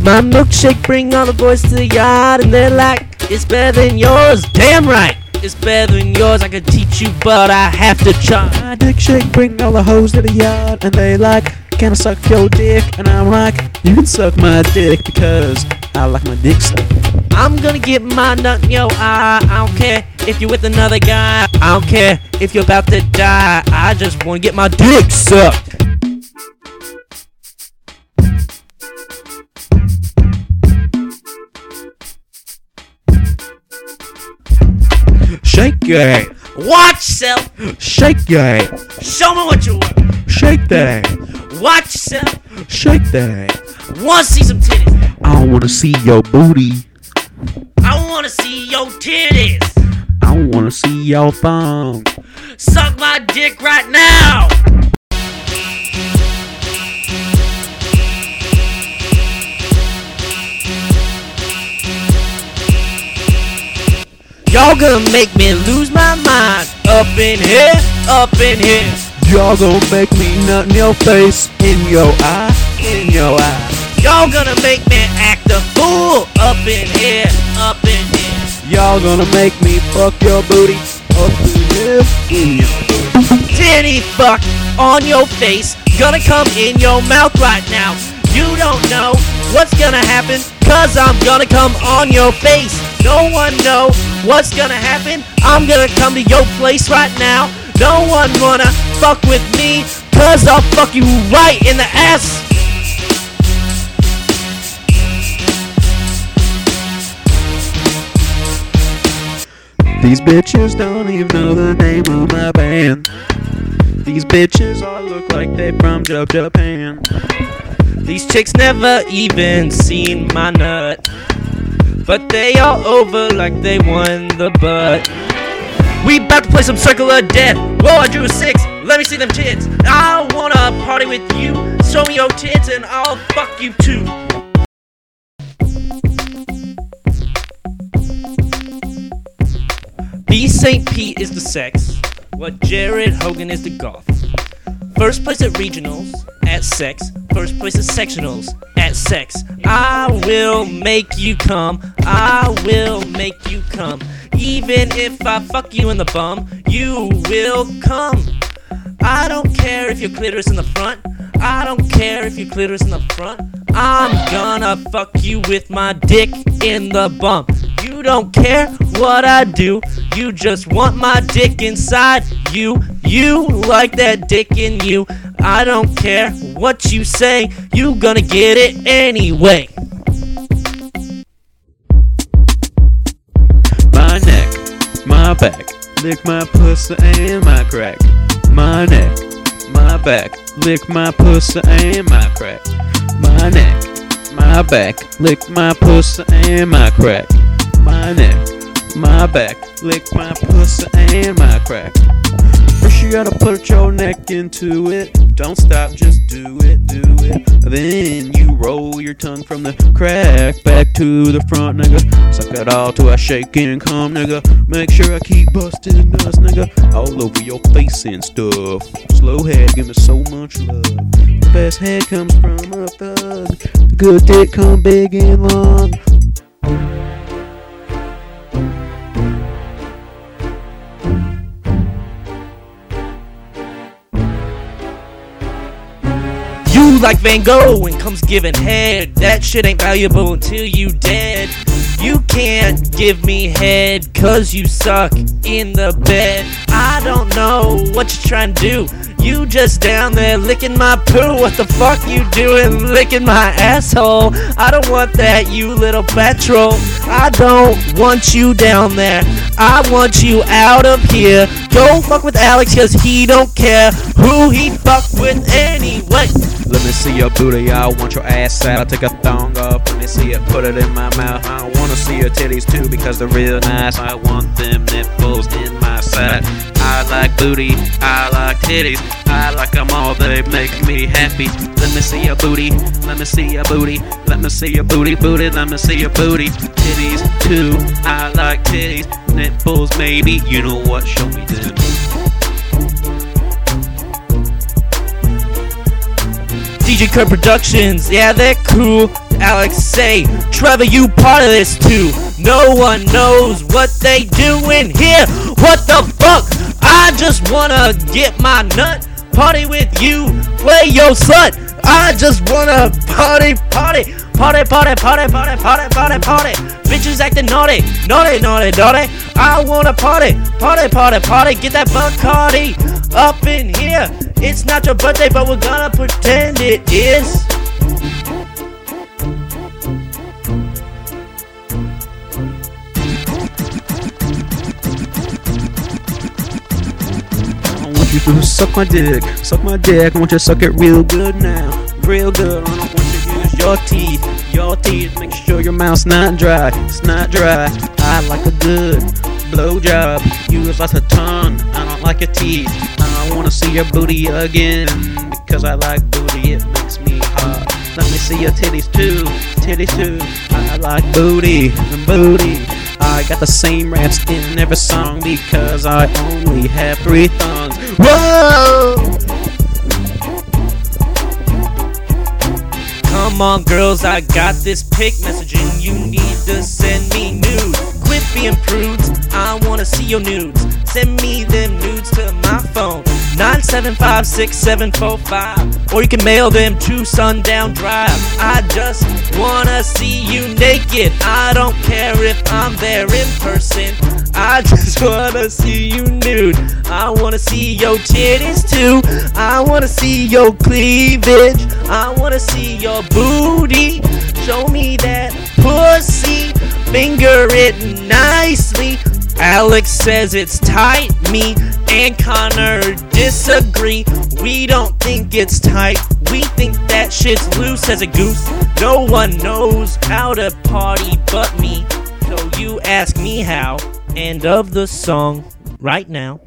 My milkshake bring all the boys to the yard, and they're like, it's better than yours. Damn right, it's better than yours. I could teach you, but I have to try. My dick shake bring all the hoes to the yard, and they like, can I suck your dick? And I'm like, you can suck my dick because I like my dick sucked. I'm gonna get my nut in your eye. I don't care if you're with another guy. I don't care if you're about to die. I just wanna get my dick sucked. Shake it, Watch self. shake your head. Show me what you want. shake that, Watch self. shake that. Wanna see some titties? I wanna see your booty. I wanna see your titties. I wanna see your thong. Suck my dick right now. Y'all gonna make me lose my mind. Up in here, up in here. Y'all gonna make me nut in your face, in your eye, in your eye. Y'all gonna make me act a fool. Up in here, up in here. Y'all gonna make me fuck your booty up in here, in your booty. Titty fuck on your face. Gonna come in your mouth right now. You don't know what's gonna happen, cause I'm gonna come on your face. No one know what's gonna happen. I'm gonna come to your place right now. No one wanna fuck with me, cause I'll fuck you right in the ass. These bitches don't even know the name of my band. These bitches all look like they from Ja- Japan. These chicks never even seen my nut. But they all over like they won the butt. We about to play some Circle of Death. Whoa, I drew a six. Let me see them tits. I wanna party with you. Show me your tits and I'll fuck you too. B. St. Pete is the sex. What Jared Hogan is the golf. First place at regionals at sex. First place at sectionals at sex. I will make you come. I will make you come. Even if I fuck you in the bum, you will come. I don't care if your clitoris in the front. I don't care if your clitoris in the front. I'm gonna fuck you with my dick in the bum. You don't care what I do. You just want my dick inside you. You like that dick in you. I don't care what you say. You gonna get it anyway. My neck, my back, lick my pussy and my crack. My neck, my back, lick my pussy and my crack. My neck, my back, lick my pussy and my crack. My neck, my back, lick my pussy and my crack. First you gotta put your neck into it. Don't stop, just do it, do it. Then you roll your tongue from the crack back to the front, nigga. Suck it all till I shake and come, nigga. Make sure I keep busting us, nigga. All over your face and stuff. Slow head, give me so much love. The best head comes from a thug. Good dick come big and long. You like Van Gogh and comes giving head. That shit ain't valuable until you dead. You can't give me head cause you suck in the bed. I don't know what you're trying to do. You just down there licking my poo. What the fuck you doing licking my asshole? I don't want that, you little petrol. I don't want you down there. I want you out of here. Go fuck with Alex cause he don't care who he fuck with anyway. Let me see your booty, I want your ass out. I'll take a thong off, let me see it, put it in my mouth. I wanna see your titties too because they're real nice. I want them nipples in my side. I like booty, I like titties, I like them all, they make me happy. Let me see your booty, let me see your booty, let me see your booty, booty, let me see your booty. Titties too, I like titties, nipples maybe, you know what, show me them. Kurt Productions, yeah, they're cool. Alex say, Trevor, you part of this too. No one knows what they doing here. What the fuck? I just wanna get my nut, party with you, play your slut. I just wanna party, party, party, party, party, party, party, party, party. Bitches acting naughty, naughty, naughty, naughty. I wanna party, party, party, party. Get that Bacardi up in here. It's not your birthday, but we're gonna pretend it is. I want you to suck my dick, suck my dick. I want you to suck it real good now, real good. I don't want you to use your teeth, your teeth. Make sure your mouth's not dry, it's not dry. I like a good blowjob. Use lots of tongue. I don't like your teeth. I wanna see your booty again because I like booty. It makes me hot. Let me see your titties too, titties too. I like booty, booty. I got the same raps in every song because I only have three thongs. Whoa! Come on, girls, I got this pic messaging. You need to send me nudes. Quit being prudes. I wanna see your nudes. Send me them nudes to my phone. 9756745. Or you can mail them to Sundown Drive. I just wanna see you naked. I don't care if I'm there in person. I just wanna see you nude. I wanna see your titties too. I wanna see your cleavage. I wanna see your booty. Show me that pussy. Finger it nicely. Alex says it's tight. Me and Connor disagree. We don't think it's tight. We think that shit's loose as a goose. No one knows how to party but me. So you ask me how. End of the song right now.